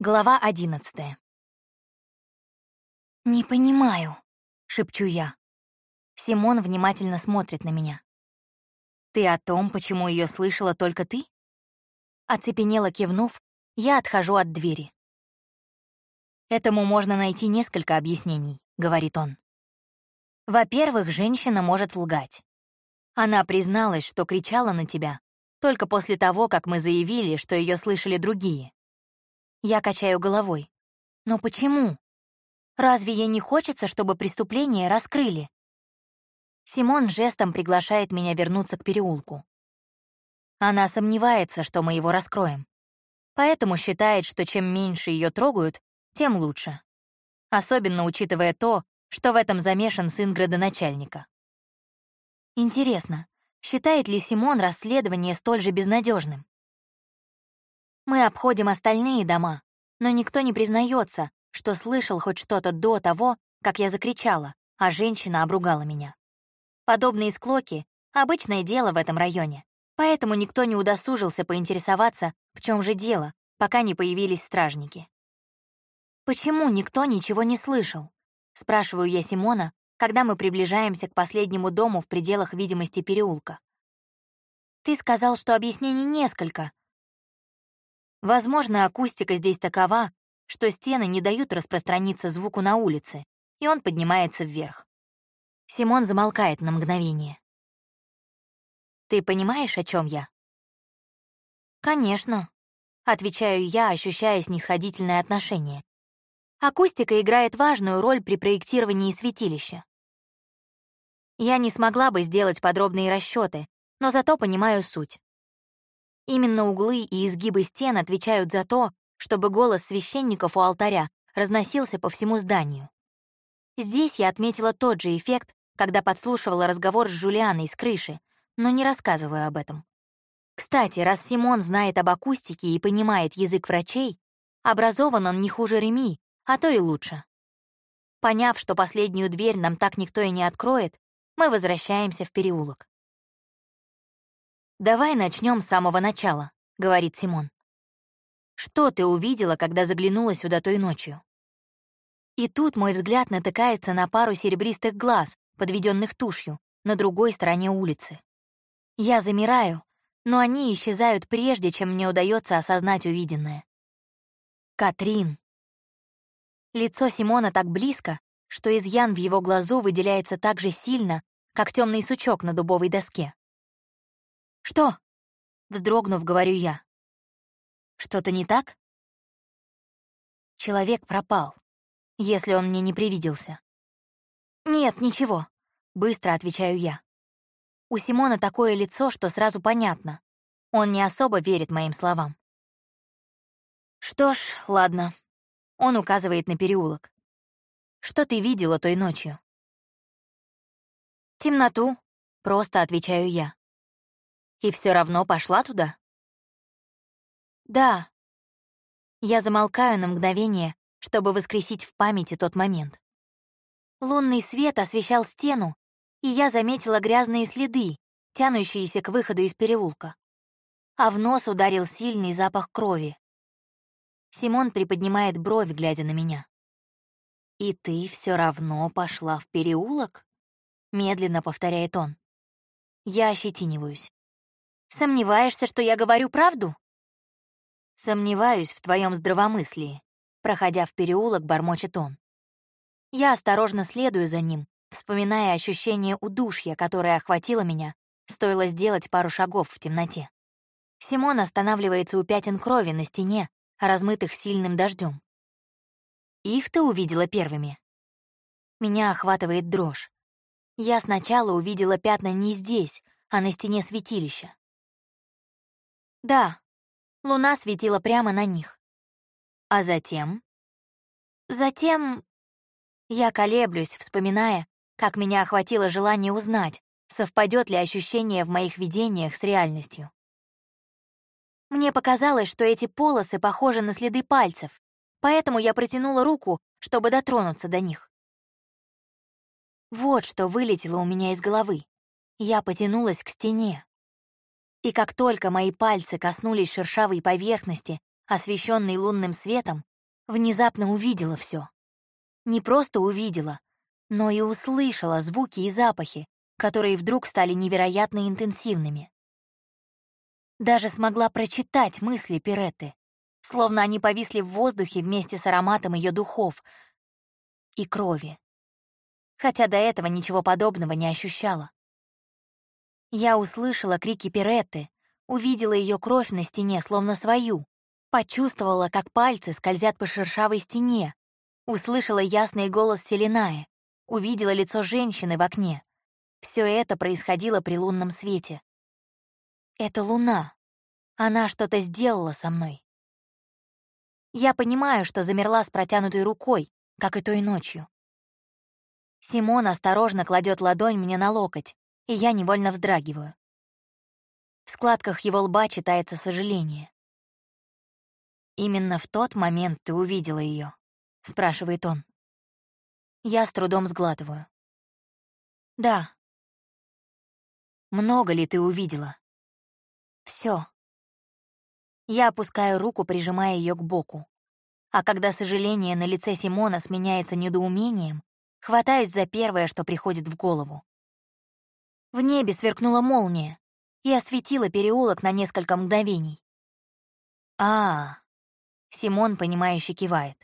Глава одиннадцатая. «Не понимаю», — шепчу я. Симон внимательно смотрит на меня. «Ты о том, почему ее слышала только ты?» Оцепенело кивнув, я отхожу от двери. «Этому можно найти несколько объяснений», — говорит он. «Во-первых, женщина может лгать. Она призналась, что кричала на тебя только после того, как мы заявили, что ее слышали другие. Я качаю головой. Но почему? Разве ей не хочется, чтобы преступление раскрыли? Симон жестом приглашает меня вернуться к переулку. Она сомневается, что мы его раскроем. Поэтому считает, что чем меньше ее трогают, тем лучше. Особенно учитывая то, что в этом замешан сын градоначальника. Интересно, считает ли Симон расследование столь же безнадежным? Мы обходим остальные дома, но никто не признается, что слышал хоть что-то до того, как я закричала, а женщина обругала меня. Подобные склоки — обычное дело в этом районе, поэтому никто не удосужился поинтересоваться, в чем же дело, пока не появились стражники. «Почему никто ничего не слышал?» — спрашиваю я Симона, когда мы приближаемся к последнему дому в пределах видимости переулка. «Ты сказал, что объяснений несколько, Возможно, акустика здесь такова, что стены не дают распространиться звуку на улице, и он поднимается вверх. Симон замолкает на мгновение. «Ты понимаешь, о чем я?» «Конечно», — отвечаю я, ощущая снисходительное отношение. Акустика играет важную роль при проектировании святилища. Я не смогла бы сделать подробные расчеты, но зато понимаю суть. Именно углы и изгибы стен отвечают за то, чтобы голос священников у алтаря разносился по всему зданию. Здесь я отметила тот же эффект, когда подслушивала разговор с Жулианой с крыши, но не рассказываю об этом. Кстати, раз Симон знает об акустике и понимает язык врачей, образован он не хуже Реми, а то и лучше. Поняв, что последнюю дверь нам так никто и не откроет, мы возвращаемся в переулок. «Давай начнем с самого начала», — говорит Симон. «Что ты увидела, когда заглянула сюда той ночью?» И тут мой взгляд натыкается на пару серебристых глаз, подведенных тушью, на другой стороне улицы. Я замираю, но они исчезают прежде, чем мне удается осознать увиденное. Катрин. Лицо Симона так близко, что изъян в его глазу выделяется так же сильно, как темный сучок на дубовой доске. «Что?» — вздрогнув, говорю я. «Что-то не так?» Человек пропал, если он мне не привиделся. «Нет, ничего», — быстро отвечаю я. У Симона такое лицо, что сразу понятно. Он не особо верит моим словам. «Что ж, ладно». Он указывает на переулок. «Что ты видела той ночью?» «Темноту», — просто отвечаю я. И все равно пошла туда? Да. Я замолкаю на мгновение, чтобы воскресить в памяти тот момент. Лунный свет освещал стену, и я заметила грязные следы, тянущиеся к выходу из переулка. А в нос ударил сильный запах крови. Симон приподнимает бровь, глядя на меня. «И ты все равно пошла в переулок?» — медленно повторяет он. Я ощетиниваюсь. Сомневаешься, что я говорю правду? Сомневаюсь в твоем здравомыслии. Проходя в переулок, бормочет он. Я осторожно следую за ним, вспоминая ощущение удушья, которое охватило меня, стоило сделать пару шагов в темноте. Симон останавливается у пятен крови на стене, размытых сильным дождем. Их ты увидела первыми. Меня охватывает дрожь. Я сначала увидела пятна не здесь, а на стене святилища. Да, луна светила прямо на них. А затем? Затем я колеблюсь, вспоминая, как меня охватило желание узнать, совпадет ли ощущение в моих видениях с реальностью. Мне показалось, что эти полосы похожи на следы пальцев, поэтому я протянула руку, чтобы дотронуться до них. Вот что вылетело у меня из головы. Я потянулась к стене. И как только мои пальцы коснулись шершавой поверхности, освещенный лунным светом, внезапно увидела все. Не просто увидела, но и услышала звуки и запахи, которые вдруг стали невероятно интенсивными. Даже смогла прочитать мысли Пиретты, словно они повисли в воздухе вместе с ароматом ее духов и крови. Хотя до этого ничего подобного не ощущала. Я услышала крики Пиретты, увидела ее кровь на стене, словно свою, почувствовала, как пальцы скользят по шершавой стене, услышала ясный голос Селиная, увидела лицо женщины в окне. Все это происходило при лунном свете. Это луна. Она что-то сделала со мной. Я понимаю, что замерла с протянутой рукой, как и той ночью. Симон осторожно кладет ладонь мне на локоть, и я невольно вздрагиваю. В складках его лба читается сожаление. «Именно в тот момент ты увидела ее, спрашивает он. Я с трудом сглатываю. «Да». «Много ли ты увидела?» Все. Я опускаю руку, прижимая ее к боку. А когда сожаление на лице Симона сменяется недоумением, хватаюсь за первое, что приходит в голову. В небе сверкнула молния и осветила переулок на несколько мгновений. а, -а, -а Симон, понимающе кивает.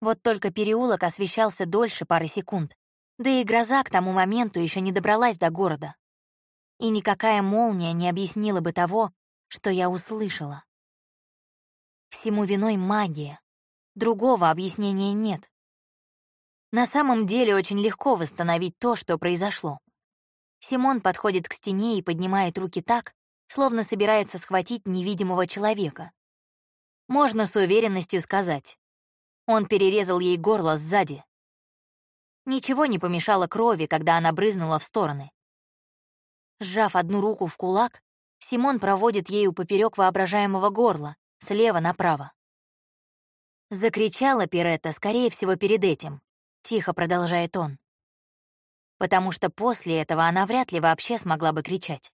Вот только переулок освещался дольше пары секунд, да и гроза к тому моменту еще не добралась до города. И никакая молния не объяснила бы того, что я услышала. Всему виной магия. Другого объяснения нет. На самом деле очень легко восстановить то, что произошло. Симон подходит к стене и поднимает руки так, словно собирается схватить невидимого человека. Можно с уверенностью сказать. Он перерезал ей горло сзади. Ничего не помешало крови, когда она брызнула в стороны. Сжав одну руку в кулак, Симон проводит ею поперек воображаемого горла, слева направо. Закричала Пиретта, скорее всего, перед этим. Тихо продолжает он потому что после этого она вряд ли вообще смогла бы кричать.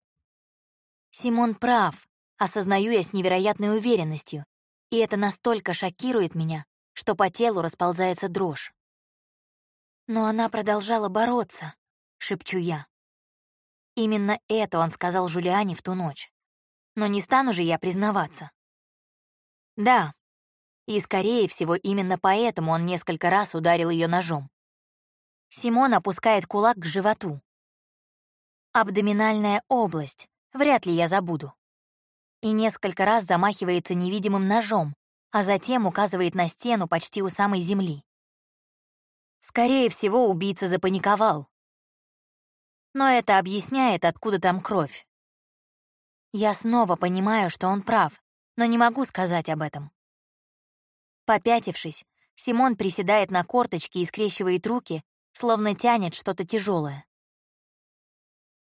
Симон прав, осознаю я с невероятной уверенностью, и это настолько шокирует меня, что по телу расползается дрожь. Но она продолжала бороться, шепчу я. Именно это он сказал Жулиане в ту ночь. Но не стану же я признаваться. Да, и, скорее всего, именно поэтому он несколько раз ударил ее ножом. Симон опускает кулак к животу. Абдоминальная область, вряд ли я забуду. И несколько раз замахивается невидимым ножом, а затем указывает на стену почти у самой земли. Скорее всего, убийца запаниковал. Но это объясняет, откуда там кровь. Я снова понимаю, что он прав, но не могу сказать об этом. Попятившись, Симон приседает на корточки и скрещивает руки, словно тянет что-то тяжелое.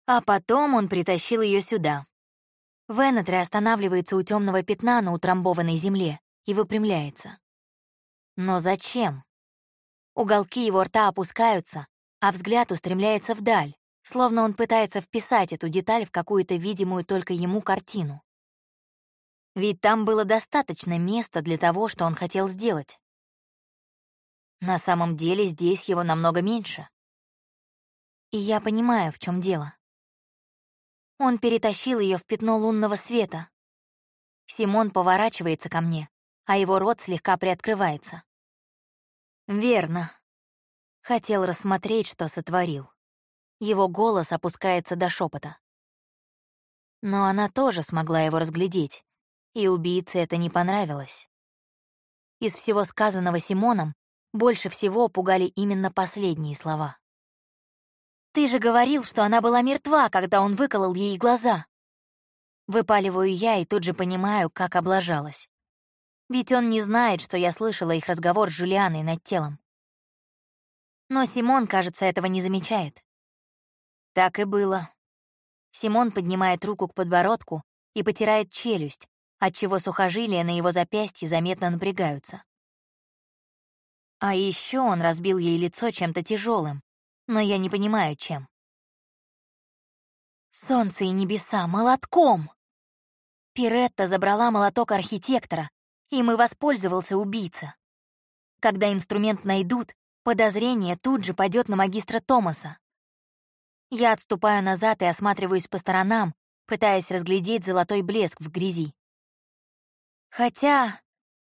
А потом он притащил ее сюда. Венетре останавливается у темного пятна на утрамбованной земле и выпрямляется. Но зачем? Уголки его рта опускаются, а взгляд устремляется вдаль, словно он пытается вписать эту деталь в какую-то видимую только ему картину. Ведь там было достаточно места для того, что он хотел сделать. На самом деле здесь его намного меньше. И я понимаю, в чем дело. Он перетащил ее в пятно лунного света. Симон поворачивается ко мне, а его рот слегка приоткрывается. Верно. Хотел рассмотреть, что сотворил. Его голос опускается до шепота. Но она тоже смогла его разглядеть, и убийце это не понравилось. Из всего сказанного Симоном больше всего пугали именно последние слова. «Ты же говорил, что она была мертва, когда он выколол ей глаза!» Выпаливаю я и тут же понимаю, как облажалась. Ведь он не знает, что я слышала их разговор с Жулианой над телом. Но Симон, кажется, этого не замечает. Так и было. Симон поднимает руку к подбородку и потирает челюсть, отчего сухожилия на его запястье заметно напрягаются. А еще он разбил ей лицо чем-то тяжелым, но я не понимаю, чем. Солнце и небеса молотком! Пиретта забрала молоток архитектора, Им и воспользовался убийца. Когда инструмент найдут, подозрение тут же падет на магистра Томаса. Я отступаю назад и осматриваюсь по сторонам, пытаясь разглядеть золотой блеск в грязи. Хотя,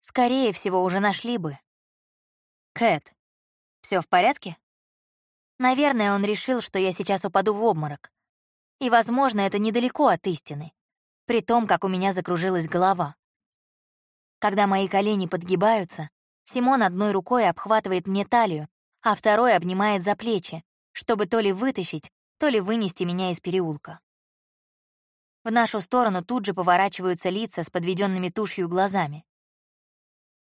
скорее всего, уже нашли бы. Кэт, все в порядке? Наверное, он решил, что я сейчас упаду в обморок. И, возможно, это недалеко от истины, при том, как у меня закружилась голова. Когда мои колени подгибаются, Симон одной рукой обхватывает мне талию, а второй обнимает за плечи, чтобы то ли вытащить, то ли вынести меня из переулка. В нашу сторону тут же поворачиваются лица с подведенными тушью глазами.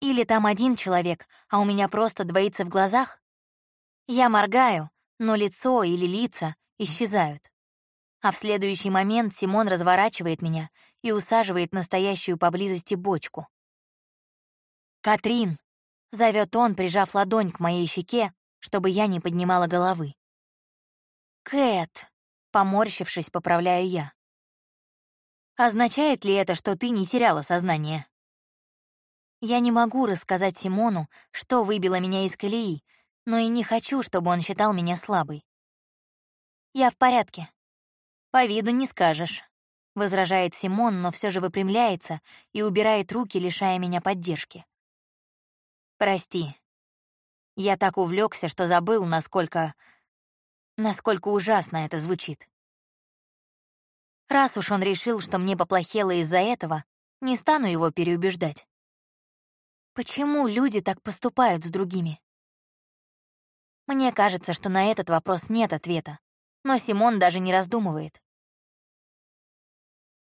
Или там один человек, а у меня просто двоится в глазах? Я моргаю, но лицо или лица исчезают. А в следующий момент Симон разворачивает меня и усаживает настоящую поблизости бочку. «Катрин!» — зовет он, прижав ладонь к моей щеке, чтобы я не поднимала головы. «Кэт!» — поморщившись, поправляю я. «Означает ли это, что ты не теряла сознание?» Я не могу рассказать Симону, что выбило меня из колеи, но и не хочу, чтобы он считал меня слабой. «Я в порядке». «По виду не скажешь», — возражает Симон, но все же выпрямляется и убирает руки, лишая меня поддержки. Прости. Я так увлекся, что забыл, насколько... насколько ужасно это звучит. Раз уж он решил, что мне поплохело из-за этого, не стану его переубеждать. Почему люди так поступают с другими? Мне кажется, что на этот вопрос нет ответа, но Симон даже не раздумывает.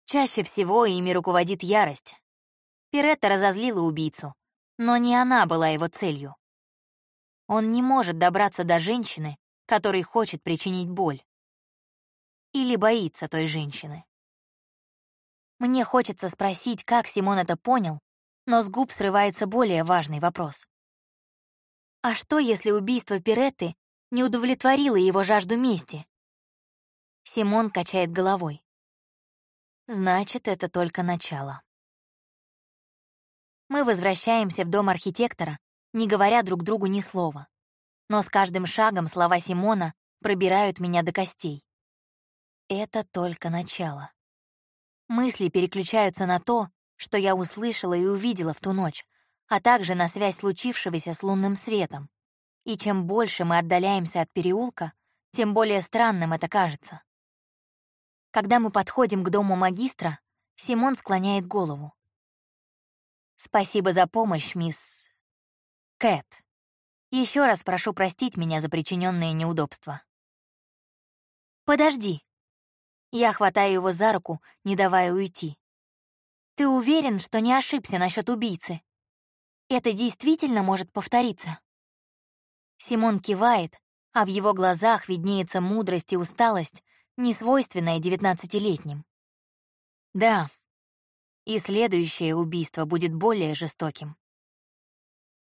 Чаще всего ими руководит ярость. Пиретта разозлила убийцу, но не она была его целью. Он не может добраться до женщины, которой хочет причинить боль. Или боится той женщины. Мне хочется спросить, как Симон это понял, но с губ срывается более важный вопрос. А что, если убийство Пиретты не удовлетворило его жажду мести? Симон качает головой. Значит, это только начало. Мы возвращаемся в дом архитектора, не говоря друг другу ни слова. Но с каждым шагом слова Симона пробирают меня до костей. Это только начало. Мысли переключаются на то, что я услышала и увидела в ту ночь, а также на связь случившегося с лунным светом. И чем больше мы отдаляемся от переулка, тем более странным это кажется. Когда мы подходим к дому магистра, Симон склоняет голову. Спасибо за помощь, мисс... Кэт. Еще раз прошу простить меня за причиненные неудобства. Подожди. Я хватаю его за руку, не давая уйти. Ты уверен, что не ошибся насчет убийцы? Это действительно может повториться? Симон кивает, а в его глазах виднеется мудрость и усталость, несвойственная девятнадцатилетним. Да, и следующее убийство будет более жестоким.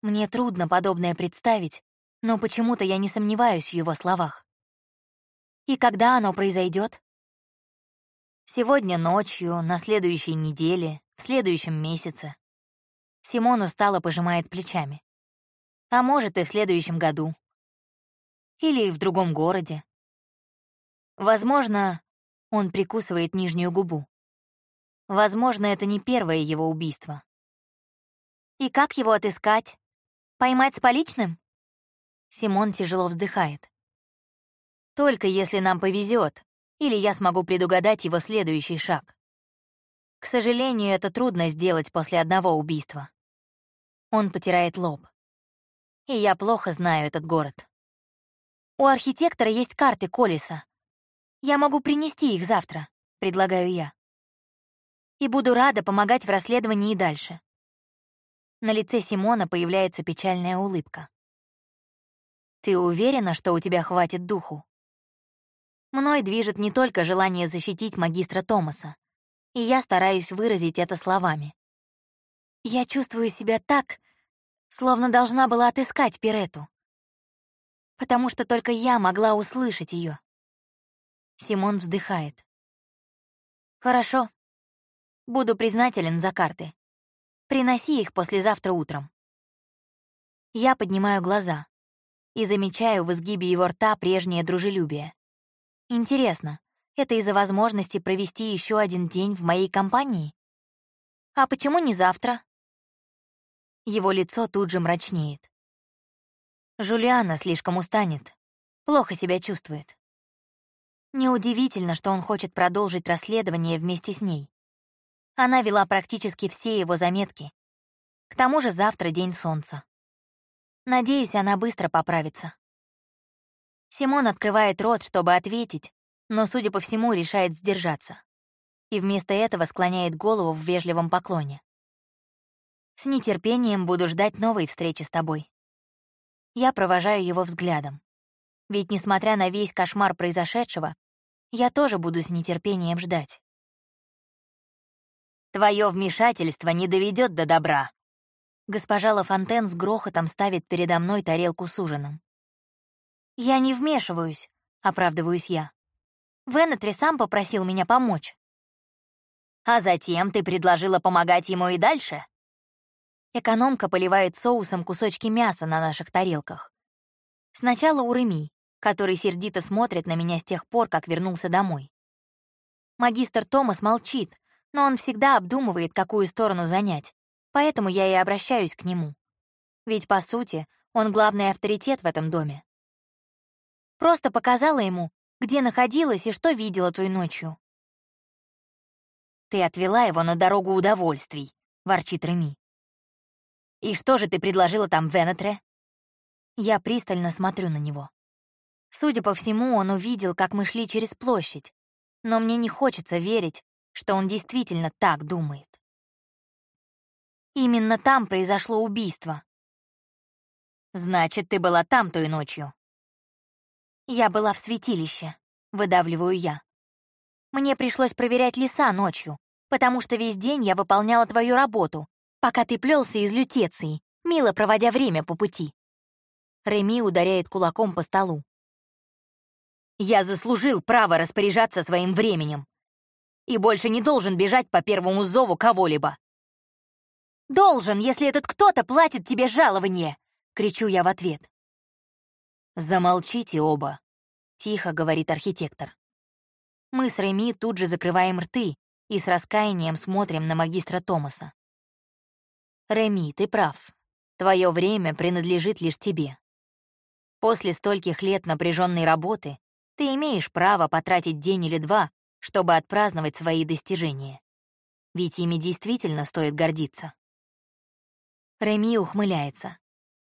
Мне трудно подобное представить, но почему-то я не сомневаюсь в его словах. И когда оно произойдет? Сегодня ночью, на следующей неделе, в следующем месяце. Симон устало пожимает плечами. А может, и в следующем году. Или в другом городе. Возможно, он прикусывает нижнюю губу. Возможно, это не первое его убийство. И как его отыскать? Поймать с поличным? Симон тяжело вздыхает. Только если нам повезет, или я смогу предугадать его следующий шаг. К сожалению, это трудно сделать после одного убийства. Он потирает лоб. И я плохо знаю этот город. У архитектора есть карты Колеса. Я могу принести их завтра, предлагаю я и буду рада помогать в расследовании и дальше. На лице Симона появляется печальная улыбка. «Ты уверена, что у тебя хватит духу?» Мной движет не только желание защитить магистра Томаса, и я стараюсь выразить это словами. Я чувствую себя так, словно должна была отыскать Пирету, потому что только я могла услышать ее. Симон вздыхает. «Хорошо, Буду признателен за карты. Приноси их послезавтра утром. Я поднимаю глаза и замечаю в изгибе его рта прежнее дружелюбие. Интересно, это из-за возможности провести еще один день в моей компании? А почему не завтра? Его лицо тут же мрачнеет. Жулиана слишком устанет, плохо себя чувствует. Неудивительно, что он хочет продолжить расследование вместе с ней. Она вела практически все его заметки. К тому же завтра день солнца. Надеюсь, она быстро поправится. Симон открывает рот, чтобы ответить, но, судя по всему, решает сдержаться. И вместо этого склоняет голову в вежливом поклоне. «С нетерпением буду ждать новой встречи с тобой». Я провожаю его взглядом. Ведь, несмотря на весь кошмар произошедшего, я тоже буду с нетерпением ждать. Твое вмешательство не доведет до добра. Госпожа Лафонтен с грохотом ставит передо мной тарелку с ужином. «Я не вмешиваюсь», — оправдываюсь я. Венетри сам попросил меня помочь. А затем ты предложила помогать ему и дальше? Экономка поливает соусом кусочки мяса на наших тарелках. Сначала у Реми, который сердито смотрит на меня с тех пор, как вернулся домой. Магистр Томас молчит, но он всегда обдумывает, какую сторону занять, поэтому я и обращаюсь к нему. Ведь, по сути, он главный авторитет в этом доме. Просто показала ему, где находилась и что видела той ночью. «Ты отвела его на дорогу удовольствий», — ворчит Реми. «И что же ты предложила там Венетре?» Я пристально смотрю на него. Судя по всему, он увидел, как мы шли через площадь, но мне не хочется верить, что он действительно так думает. Именно там произошло убийство. «Значит, ты была там той ночью?» Я была в святилище, выдавливаю я. Мне пришлось проверять леса ночью, потому что весь день я выполняла твою работу, пока ты плелся из лютеции, мило проводя время по пути. Реми ударяет кулаком по столу. Я заслужил право распоряжаться своим временем. И больше не должен бежать по первому зову кого-либо. «Должен, если этот кто-то платит тебе жалование!» — кричу я в ответ. «Замолчите оба», — тихо говорит архитектор. Мы с Реми тут же закрываем рты и с раскаянием смотрим на магистра Томаса. «Реми, ты прав. Твое время принадлежит лишь тебе. После стольких лет напряженной работы ты имеешь право потратить день или два, чтобы отпраздновать свои достижения. Ведь ими действительно стоит гордиться. Реми ухмыляется.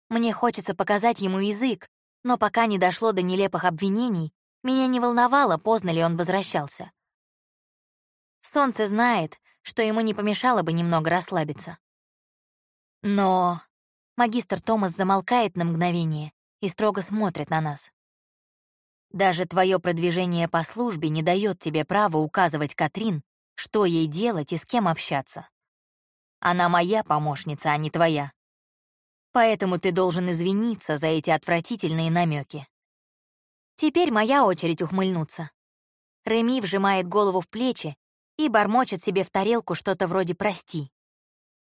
Мне хочется показать ему язык, но пока не дошло до нелепых обвинений, меня не волновало, поздно ли он возвращался. Солнце знает, что ему не помешало бы немного расслабиться. Но магистр Томас замолкает на мгновение и строго смотрит на нас. Даже твое продвижение по службе не дает тебе права указывать Катрин, что ей делать и с кем общаться. Она моя помощница, а не твоя. Поэтому ты должен извиниться за эти отвратительные намеки. Теперь моя очередь ухмыльнуться. Реми вжимает голову в плечи и бормочет себе в тарелку что-то вроде «прости».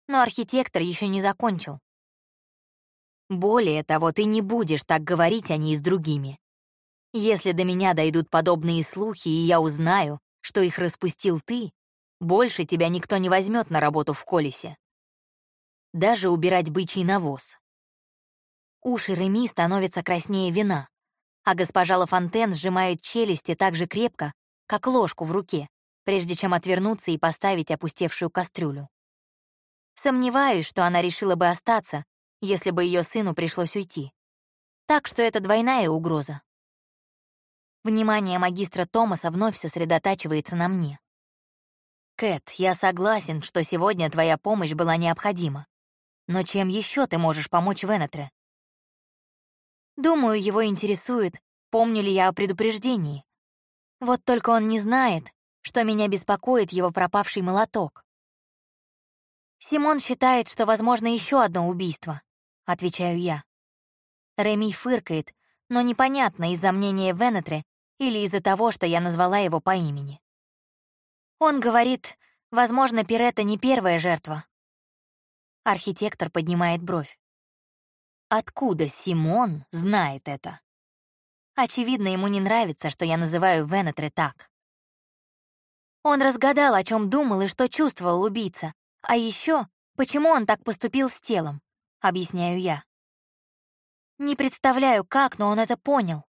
Но архитектор еще не закончил. Более того, ты не будешь так говорить о ней с другими. Если до меня дойдут подобные слухи, и я узнаю, что их распустил ты, больше тебя никто не возьмет на работу в Колесе. Даже убирать бычий навоз. Уши Реми становятся краснее вина, а госпожа Лафонтен сжимает челюсти так же крепко, как ложку в руке, прежде чем отвернуться и поставить опустевшую кастрюлю. Сомневаюсь, что она решила бы остаться, если бы ее сыну пришлось уйти. Так что это двойная угроза. Внимание магистра Томаса вновь сосредотачивается на мне. «Кэт, я согласен, что сегодня твоя помощь была необходима. Но чем еще ты можешь помочь Венетре?» Думаю, его интересует, помню ли я о предупреждении. Вот только он не знает, что меня беспокоит его пропавший молоток. «Симон считает, что возможно еще одно убийство», — отвечаю я. Реми фыркает, но непонятно из-за мнения Венетре или из-за того, что я назвала его по имени. Он говорит, возможно, Пиретта не первая жертва. Архитектор поднимает бровь. Откуда Симон знает это? Очевидно, ему не нравится, что я называю Венетре так. Он разгадал, о чем думал и что чувствовал убийца. А еще, почему он так поступил с телом, объясняю я. Не представляю, как, но он это понял.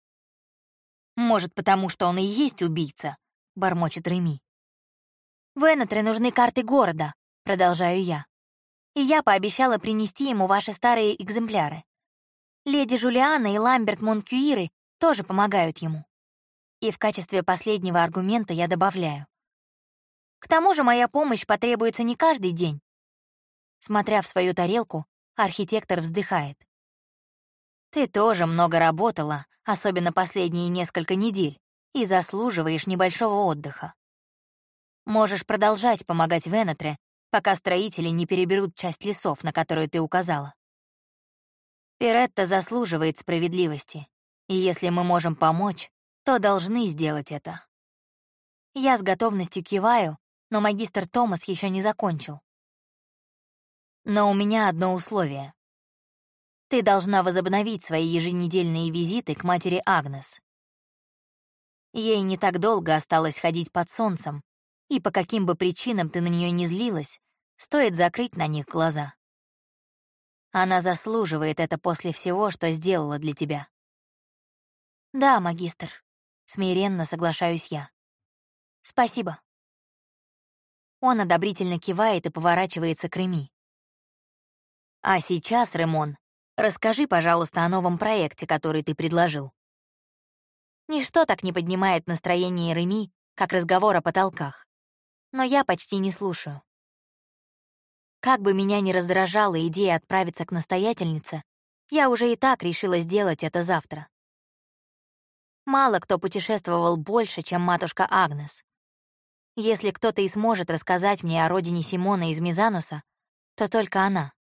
Может, потому что он и есть убийца, бормочет Реми. Венетре нужны карты города, продолжаю я. И я пообещала принести ему ваши старые экземпляры. Леди Жулиана и Ламберт Монкюиры тоже помогают ему. И в качестве последнего аргумента я добавляю. К тому же моя помощь потребуется не каждый день. Смотря в свою тарелку, архитектор вздыхает. Ты тоже много работала, особенно последние несколько недель, и заслуживаешь небольшого отдыха. Можешь продолжать помогать Венетре, пока строители не переберут часть лесов, на которую ты указала. Пиретта заслуживает справедливости, и если мы можем помочь, то должны сделать это. Я с готовностью киваю, но магистр Томас еще не закончил. Но у меня одно условие. Ты должна возобновить свои еженедельные визиты к матери Агнес. Ей не так долго осталось ходить под солнцем, и по каким бы причинам ты на нее не злилась, стоит закрыть на них глаза. Она заслуживает это после всего, что сделала для тебя. Да, магистр, смиренно соглашаюсь я. Спасибо. Он одобрительно кивает и поворачивается к Реми. «А сейчас, Ремон, расскажи, пожалуйста, о новом проекте, который ты предложил». Ничто так не поднимает настроение Реми, как разговор о потолках. Но я почти не слушаю. Как бы меня ни раздражала идея отправиться к настоятельнице, я уже и так решила сделать это завтра. Мало кто путешествовал больше, чем матушка Агнес. Если кто-то и сможет рассказать мне о родине Симона из Мизануса, то только она.